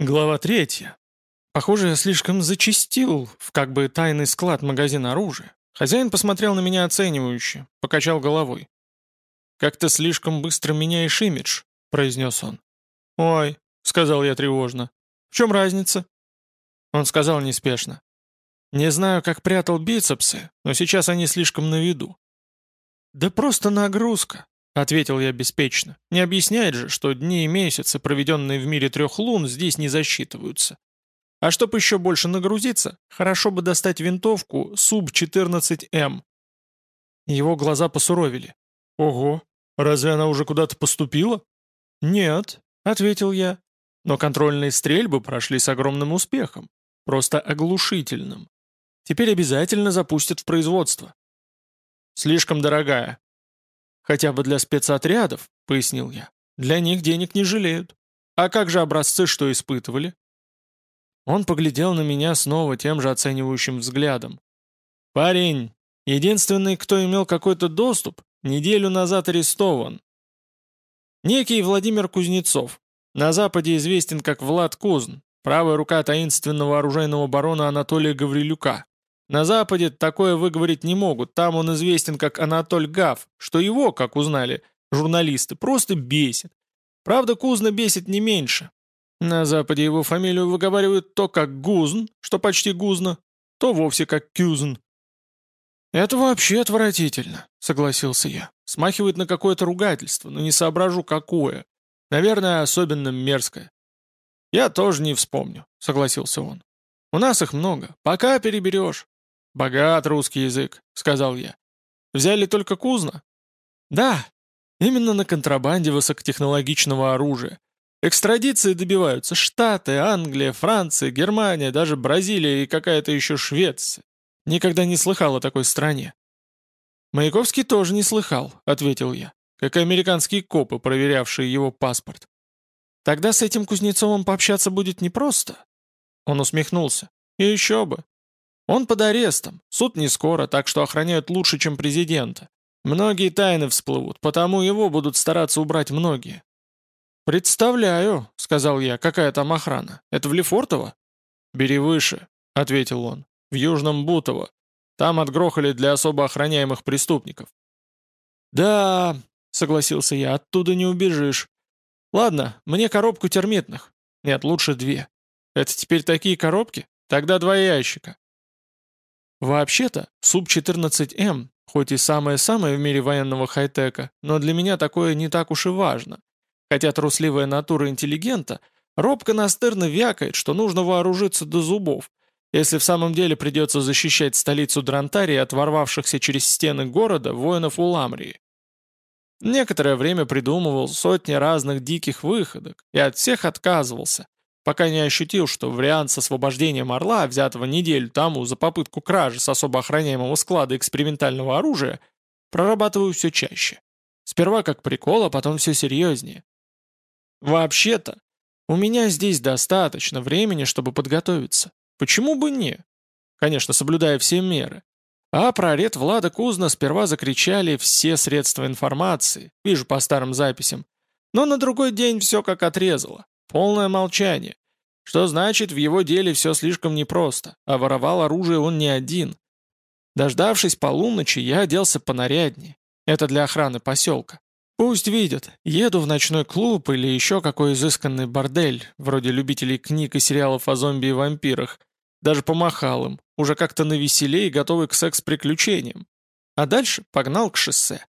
Глава третья. Похоже, я слишком зачистил в как бы тайный склад магазина оружия. Хозяин посмотрел на меня оценивающе, покачал головой. «Как то слишком быстро меняешь имидж», — произнес он. «Ой», — сказал я тревожно. «В чем разница?» Он сказал неспешно. «Не знаю, как прятал бицепсы, но сейчас они слишком на виду». «Да просто нагрузка», — ответил я беспечно. «Не объясняет же, что дни и месяцы, проведенные в мире трех лун, здесь не засчитываются. А чтобы еще больше нагрузиться, хорошо бы достать винтовку Суб-14М». Его глаза посуровили. «Ого, разве она уже куда-то поступила?» «Нет», — ответил я. «Но контрольные стрельбы прошли с огромным успехом. Просто оглушительным. Теперь обязательно запустят в производство». «Слишком дорогая», «Хотя бы для спецотрядов», — пояснил я. «Для них денег не жалеют. А как же образцы, что испытывали?» Он поглядел на меня снова тем же оценивающим взглядом. «Парень, единственный, кто имел какой-то доступ, неделю назад арестован. Некий Владимир Кузнецов. На Западе известен как Влад Кузн, правая рука таинственного оружейного барона Анатолия Гаврилюка. На Западе такое выговорить не могут, там он известен как Анатоль Гав, что его, как узнали журналисты, просто бесит. Правда, Кузна бесит не меньше. На Западе его фамилию выговаривают то как Гузн, что почти Гузна, то вовсе как Кюзн. «Это вообще отвратительно», — согласился я. «Смахивает на какое-то ругательство, но не соображу, какое. Наверное, особенно мерзкое». «Я тоже не вспомню», — согласился он. «У нас их много. Пока переберешь. «Богат русский язык», — сказал я. «Взяли только кузна?» «Да, именно на контрабанде высокотехнологичного оружия. Экстрадиции добиваются Штаты, Англия, Франция, Германия, даже Бразилия и какая-то еще Швеция. Никогда не слыхал о такой стране». «Маяковский тоже не слыхал», — ответил я, как и американские копы, проверявшие его паспорт. «Тогда с этим Кузнецовым пообщаться будет непросто». Он усмехнулся. «И еще бы. Он под арестом, суд не скоро, так что охраняют лучше, чем президента. Многие тайны всплывут, потому его будут стараться убрать многие». «Представляю», — сказал я, — «какая там охрана? Это в Лефортово?» «Бери выше», — ответил он, — «в Южном Бутово. Там отгрохали для особо охраняемых преступников». «Да», — согласился я, — «оттуда не убежишь. Ладно, мне коробку термитных. Нет, лучше две. Это теперь такие коробки? Тогда два ящика. Вообще-то, Суб-14М, хоть и самое-самое в мире военного хай-тека, но для меня такое не так уж и важно. Хотя трусливая натура интеллигента робко настырно вякает, что нужно вооружиться до зубов, если в самом деле придется защищать столицу Дрантарии от ворвавшихся через стены города воинов Уламрии. Некоторое время придумывал сотни разных диких выходок и от всех отказывался, пока не ощутил, что вариант с освобождением Орла, взятого неделю тому за попытку кражи с особо охраняемого склада экспериментального оружия, прорабатываю все чаще. Сперва как прикол, а потом все серьезнее. Вообще-то, у меня здесь достаточно времени, чтобы подготовиться. Почему бы не? Конечно, соблюдая все меры. А про ред Влада Кузна сперва закричали все средства информации, вижу по старым записям, но на другой день все как отрезало. Полное молчание. Что значит, в его деле все слишком непросто, а воровал оружие он не один. Дождавшись полуночи, я оделся понаряднее. Это для охраны поселка. Пусть видят, еду в ночной клуб или еще какой изысканный бордель, вроде любителей книг и сериалов о зомби и вампирах. Даже помахал им, уже как-то навеселее и готовый к секс-приключениям. А дальше погнал к шоссе.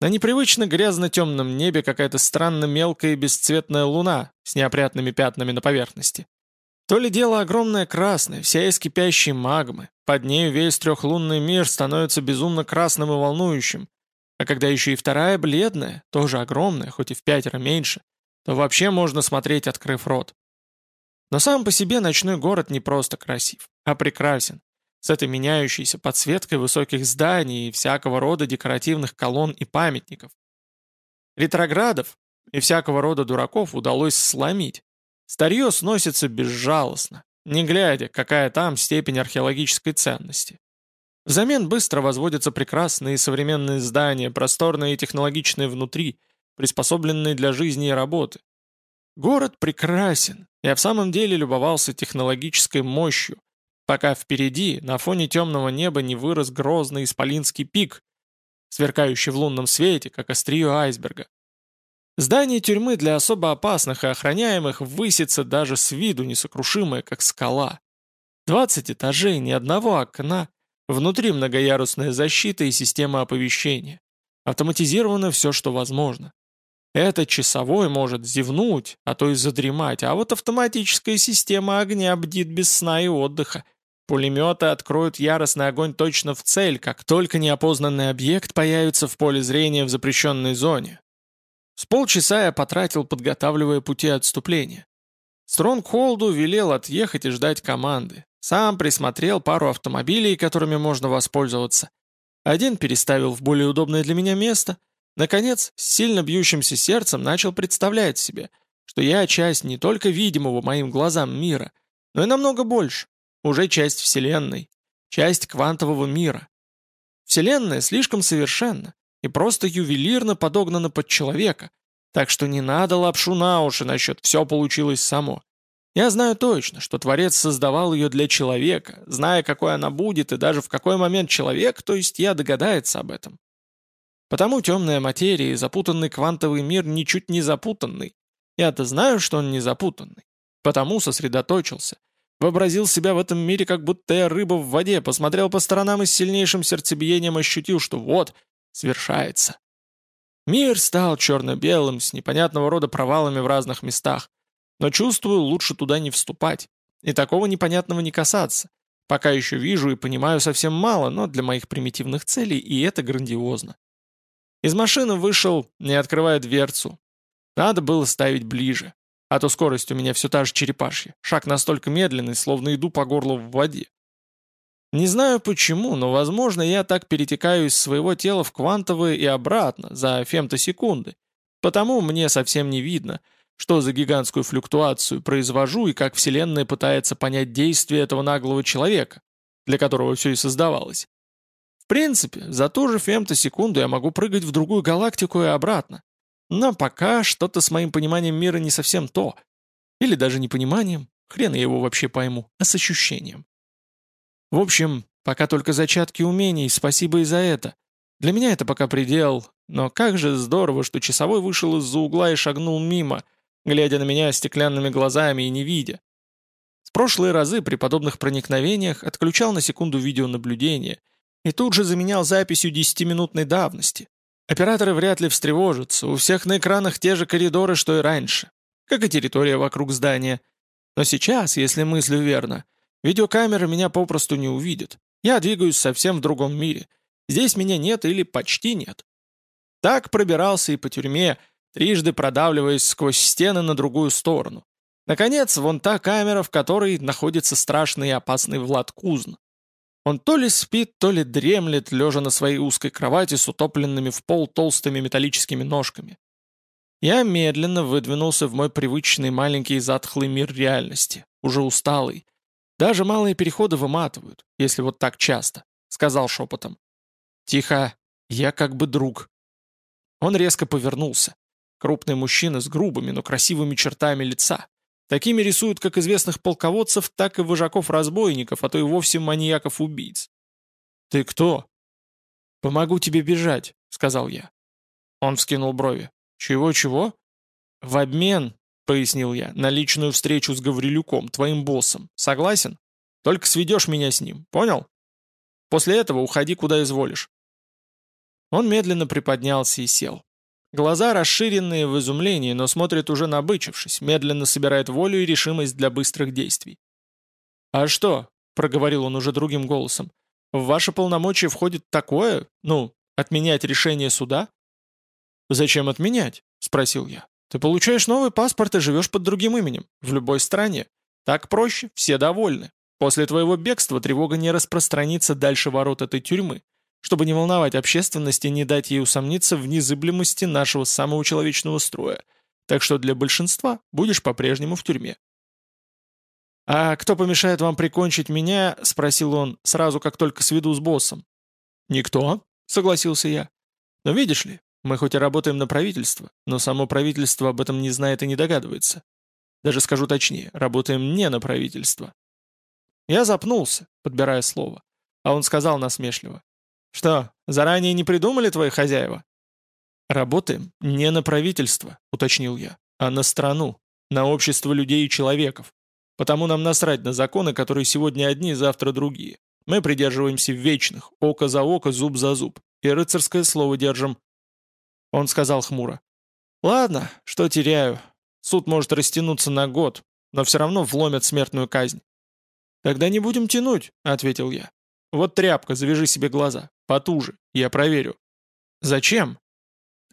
На непривычно грязно-темном небе какая-то странно мелкая и бесцветная луна с неопрятными пятнами на поверхности. То ли дело огромное красное, вся из кипящей магмы. Под нею весь трехлунный мир становится безумно красным и волнующим. А когда еще и вторая бледная, тоже огромная, хоть и в пятеро меньше, то вообще можно смотреть, открыв рот. Но сам по себе ночной город не просто красив, а прекрасен с этой меняющейся подсветкой высоких зданий и всякого рода декоративных колонн и памятников. Ретроградов и всякого рода дураков удалось сломить. Старье сносится безжалостно, не глядя, какая там степень археологической ценности. Взамен быстро возводятся прекрасные современные здания, просторные и технологичные внутри, приспособленные для жизни и работы. Город прекрасен, Я в самом деле любовался технологической мощью, пока впереди, на фоне темного неба, не вырос грозный исполинский пик, сверкающий в лунном свете, как острие айсберга. Здание тюрьмы для особо опасных и охраняемых высится даже с виду несокрушимое, как скала. 20 этажей, ни одного окна, внутри многоярусная защита и система оповещения. Автоматизировано все, что возможно. Этот часовой может зевнуть, а то и задремать, а вот автоматическая система огня бдит без сна и отдыха. Пулеметы откроют яростный огонь точно в цель, как только неопознанный объект появится в поле зрения в запрещенной зоне. С полчаса я потратил, подготавливая пути отступления. Стронгхолду велел отъехать и ждать команды. Сам присмотрел пару автомобилей, которыми можно воспользоваться. Один переставил в более удобное для меня место. Наконец, с сильно бьющимся сердцем начал представлять себе, что я часть не только видимого моим глазам мира, но и намного больше. Уже часть Вселенной, часть квантового мира. Вселенная слишком совершенна и просто ювелирно подогнана под человека, так что не надо лапшу на уши насчет «все получилось само». Я знаю точно, что Творец создавал ее для человека, зная, какой она будет, и даже в какой момент человек, то есть я, догадается об этом. Потому темная материя и запутанный квантовый мир ничуть не запутанный. Я-то знаю, что он не запутанный. Потому сосредоточился. Вообразил себя в этом мире, как будто я рыба в воде, посмотрел по сторонам и с сильнейшим сердцебиением ощутил, что вот, свершается. Мир стал черно-белым, с непонятного рода провалами в разных местах. Но чувствую, лучше туда не вступать. И такого непонятного не касаться. Пока еще вижу и понимаю совсем мало, но для моих примитивных целей и это грандиозно. Из машины вышел, не открывая дверцу. Надо было ставить ближе. А то скорость у меня все та же черепашья. Шаг настолько медленный, словно иду по горлу в воде. Не знаю почему, но, возможно, я так перетекаю из своего тела в квантовые и обратно за фемтосекунды. Потому мне совсем не видно, что за гигантскую флюктуацию произвожу и как Вселенная пытается понять действие этого наглого человека, для которого все и создавалось. В принципе, за ту же фемтосекунду я могу прыгать в другую галактику и обратно. Но пока что-то с моим пониманием мира не совсем то. Или даже не пониманием, хрен я его вообще пойму, а с ощущением. В общем, пока только зачатки умений, спасибо и за это. Для меня это пока предел, но как же здорово, что часовой вышел из-за угла и шагнул мимо, глядя на меня стеклянными глазами и не видя. В прошлые разы при подобных проникновениях отключал на секунду видеонаблюдение и тут же заменял записью десятиминутной давности. Операторы вряд ли встревожатся, у всех на экранах те же коридоры, что и раньше, как и территория вокруг здания. Но сейчас, если мыслю верно, Видеокамера меня попросту не увидит. Я двигаюсь совсем в другом мире. Здесь меня нет или почти нет. Так пробирался и по тюрьме, трижды продавливаясь сквозь стены на другую сторону. Наконец, вон та камера, в которой находится страшный и опасный Влад Кузн. Он то ли спит, то ли дремлет, лежа на своей узкой кровати с утопленными в пол толстыми металлическими ножками. Я медленно выдвинулся в мой привычный маленький затхлый мир реальности, уже усталый, даже малые переходы выматывают, если вот так часто», — сказал шепотом. «Тихо, я как бы друг». Он резко повернулся. Крупный мужчина с грубыми, но красивыми чертами лица. Такими рисуют как известных полководцев, так и вожаков-разбойников, а то и вовсе маньяков-убийц. «Ты кто?» «Помогу тебе бежать», — сказал я. Он вскинул брови. «Чего-чего?» «В обмен пояснил я, на личную встречу с Гаврилюком, твоим боссом. Согласен? Только сведешь меня с ним, понял? После этого уходи куда изволишь». Он медленно приподнялся и сел. Глаза расширенные в изумлении, но смотрит уже набычившись, медленно собирает волю и решимость для быстрых действий. «А что?» — проговорил он уже другим голосом. «В ваше полномочия входит такое, ну, отменять решение суда?» «Зачем отменять?» — спросил я. Ты получаешь новый паспорт и живешь под другим именем, в любой стране. Так проще, все довольны. После твоего бегства тревога не распространится дальше ворот этой тюрьмы, чтобы не волновать общественность и не дать ей усомниться в незыблемости нашего самого человечного строя. Так что для большинства будешь по-прежнему в тюрьме. «А кто помешает вам прикончить меня?» — спросил он, сразу как только сведу с боссом. «Никто», — согласился я. «Но видишь ли, мы хоть и работаем на правительство, но само правительство об этом не знает и не догадывается. Даже скажу точнее, работаем не на правительство. Я запнулся, подбирая слово. А он сказал насмешливо. «Что, заранее не придумали твои хозяева?» «Работаем не на правительство», — уточнил я, «а на страну, на общество людей и человеков. Потому нам насрать на законы, которые сегодня одни, завтра другие. Мы придерживаемся вечных, око за око, зуб за зуб. И рыцарское слово держим». Он сказал хмуро. «Ладно, что теряю. Суд может растянуться на год, но все равно вломят смертную казнь». «Тогда не будем тянуть», — ответил я. «Вот тряпка, завяжи себе глаза. Потуже, я проверю». «Зачем?»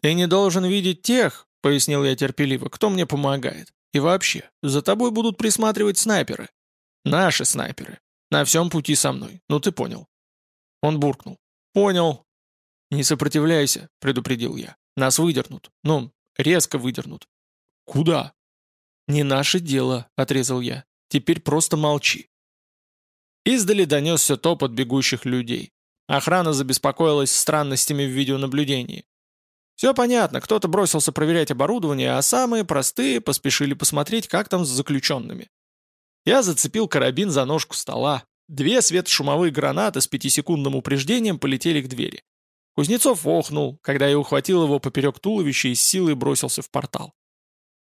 «Ты не должен видеть тех», — пояснил я терпеливо, — «кто мне помогает. И вообще, за тобой будут присматривать снайперы. Наши снайперы. На всем пути со мной. Ну ты понял». Он буркнул. «Понял». «Не сопротивляйся», — предупредил я. «Нас выдернут. Ну, резко выдернут». «Куда?» «Не наше дело», — отрезал я. «Теперь просто молчи». Издали донесся топот бегущих людей. Охрана забеспокоилась странностями в видеонаблюдении. Все понятно, кто-то бросился проверять оборудование, а самые простые поспешили посмотреть, как там с заключенными. Я зацепил карабин за ножку стола. Две светошумовые гранаты с пятисекундным упреждением полетели к двери. Кузнецов охнул, когда я ухватил его поперек туловища и с силой бросился в портал.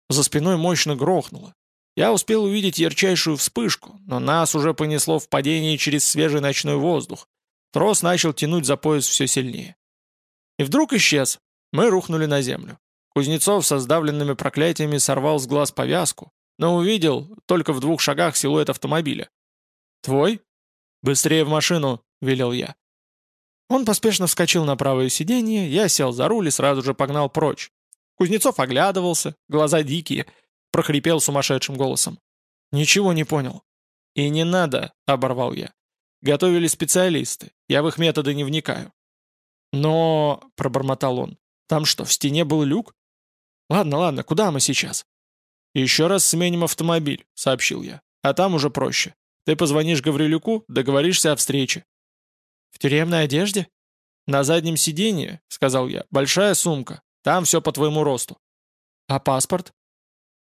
За спиной мощно грохнуло. Я успел увидеть ярчайшую вспышку, но нас уже понесло в падении через свежий ночной воздух. Трос начал тянуть за пояс все сильнее. И вдруг исчез, мы рухнули на землю. Кузнецов со сдавленными проклятиями сорвал с глаз повязку, но увидел только в двух шагах силуэт автомобиля. «Твой?» «Быстрее в машину!» — велел я. Он поспешно вскочил на правое сиденье, я сел за руль и сразу же погнал прочь. Кузнецов оглядывался, глаза дикие, прохрипел сумасшедшим голосом. «Ничего не понял». «И не надо», — оборвал я. «Готовили специалисты, я в их методы не вникаю». «Но...» — пробормотал он. Там что, в стене был люк? Ладно, ладно, куда мы сейчас? Еще раз сменим автомобиль, сообщил я. А там уже проще. Ты позвонишь Гаврилюку, договоришься о встрече. В тюремной одежде? На заднем сиденье, сказал я, большая сумка. Там все по твоему росту. А паспорт?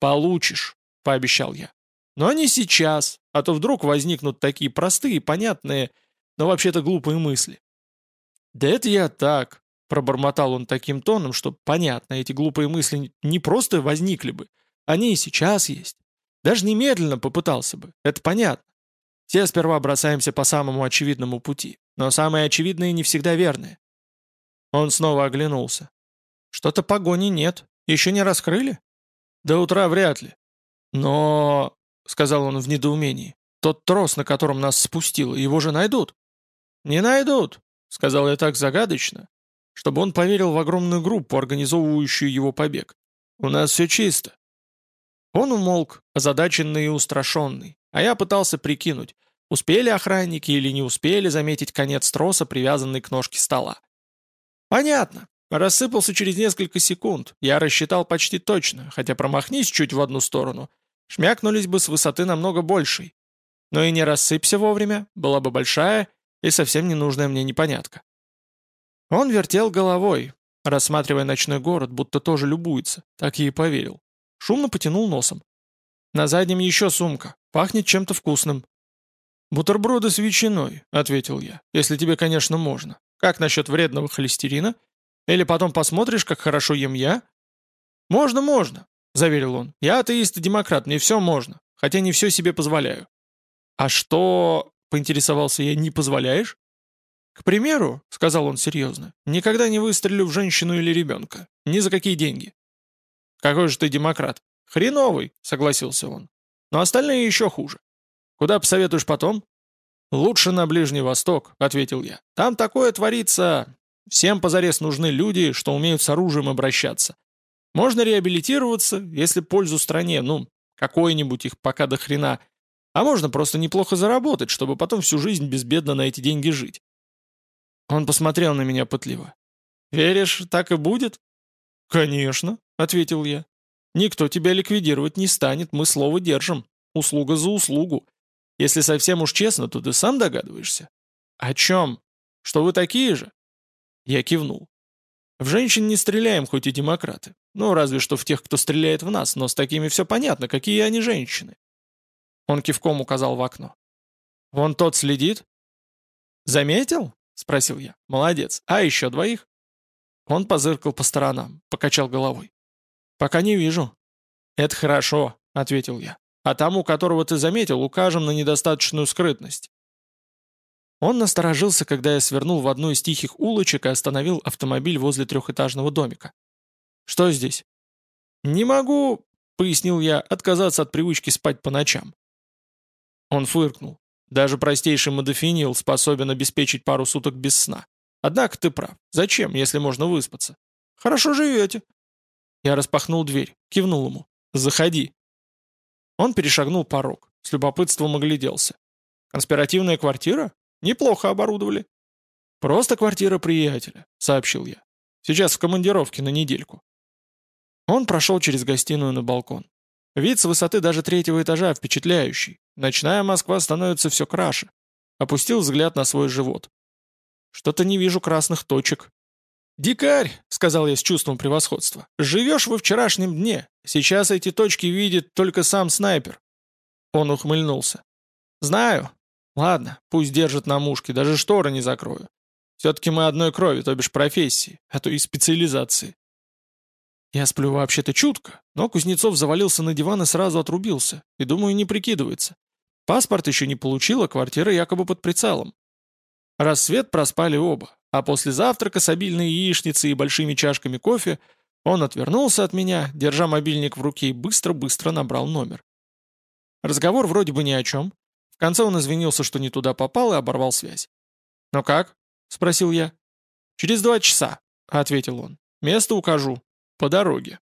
Получишь, пообещал я. Но не сейчас, а то вдруг возникнут такие простые, понятные, но вообще-то глупые мысли. Да это я так, Пробормотал он таким тоном, что, понятно, эти глупые мысли не просто возникли бы, они и сейчас есть. Даже немедленно попытался бы, это понятно. Все сперва бросаемся по самому очевидному пути, но самые очевидные не всегда верные. Он снова оглянулся. Что-то погони нет, еще не раскрыли? До утра вряд ли. Но, — сказал он в недоумении, — тот трос, на котором нас спустило, его же найдут. Не найдут, — сказал я так загадочно, чтобы он поверил в огромную группу, организовывающую его побег. «У нас все чисто». Он умолк, озадаченный и устрашенный, а я пытался прикинуть, успели охранники или не успели заметить конец троса, привязанный к ножке стола. Понятно. Рассыпался через несколько секунд. Я рассчитал почти точно, хотя промахнись чуть в одну сторону. Шмякнулись бы с высоты намного большей. Но и не рассыпься вовремя, была бы большая и совсем ненужная мне непонятка. Он вертел головой, рассматривая ночной город, будто тоже любуется, так и поверил. Шумно потянул носом. «На заднем еще сумка, пахнет чем-то вкусным». «Бутерброды с ветчиной», — ответил я, — «если тебе, конечно, можно. Как насчет вредного холестерина? Или потом посмотришь, как хорошо ем я?» «Можно, можно», — заверил он. «Я атеист и демократ, мне все можно, хотя не все себе позволяю». «А что...» — поинтересовался я, — «не позволяешь?» «К примеру», — сказал он серьезно, — «никогда не выстрелю в женщину или ребенка. Ни за какие деньги». «Какой же ты демократ?» «Хреновый», — согласился он. «Но остальные еще хуже. Куда посоветуешь потом?» «Лучше на Ближний Восток», — ответил я. «Там такое творится. Всем позарез нужны люди, что умеют с оружием обращаться. Можно реабилитироваться, если пользу стране, ну, какой-нибудь их пока до хрена. А можно просто неплохо заработать, чтобы потом всю жизнь безбедно на эти деньги жить. Он посмотрел на меня пытливо. «Веришь, так и будет?» «Конечно», — ответил я. «Никто тебя ликвидировать не станет, мы слово держим. Услуга за услугу. Если совсем уж честно, то ты сам догадываешься». «О чем? Что вы такие же?» Я кивнул. «В женщин не стреляем, хоть и демократы. Ну, разве что в тех, кто стреляет в нас, но с такими все понятно, какие они женщины. Он кивком указал в окно. «Вон тот следит?» «Заметил?» — спросил я. «Молодец. А еще двоих?» Он позыркал по сторонам, покачал головой. «Пока не вижу». «Это хорошо», — ответил я. «А тому, которого ты заметил, укажем на недостаточную скрытность». Он насторожился, когда я свернул в одну из тихих улочек и остановил автомобиль возле трехэтажного домика. «Что здесь?» «Не могу», — пояснил я, — «отказаться от привычки спать по ночам». Он фыркнул. Даже простейший модофинил способен обеспечить пару суток без сна. Однако ты прав. Зачем, если можно выспаться? Хорошо живете. Я распахнул дверь, кивнул ему. Заходи. Он перешагнул порог, с любопытством огляделся. Конспиративная квартира? Неплохо оборудовали. Просто квартира приятеля, сообщил я. Сейчас в командировке на недельку. Он прошел через гостиную на балкон. Вид с высоты даже третьего этажа впечатляющий. Ночная Москва становится все краше. Опустил взгляд на свой живот. Что-то не вижу красных точек. «Дикарь!» — сказал я с чувством превосходства. «Живешь во вчерашнем дне. Сейчас эти точки видит только сам снайпер». Он ухмыльнулся. «Знаю. Ладно, пусть держит на мушке, даже шторы не закрою. Все-таки мы одной крови, то бишь профессии, а то и специализации». Я сплю вообще-то чутко, но Кузнецов завалился на диван и сразу отрубился, и, думаю, не прикидывается. Паспорт еще не получил, а квартира якобы под прицелом. Рассвет проспали оба, а после завтрака с обильной яичницей и большими чашками кофе он отвернулся от меня, держа мобильник в руке и быстро-быстро набрал номер. Разговор вроде бы ни о чем. В конце он извинился, что не туда попал и оборвал связь. «Ну как?» — спросил я. «Через два часа», — ответил он. «Место укажу. По дороге».